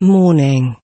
morning.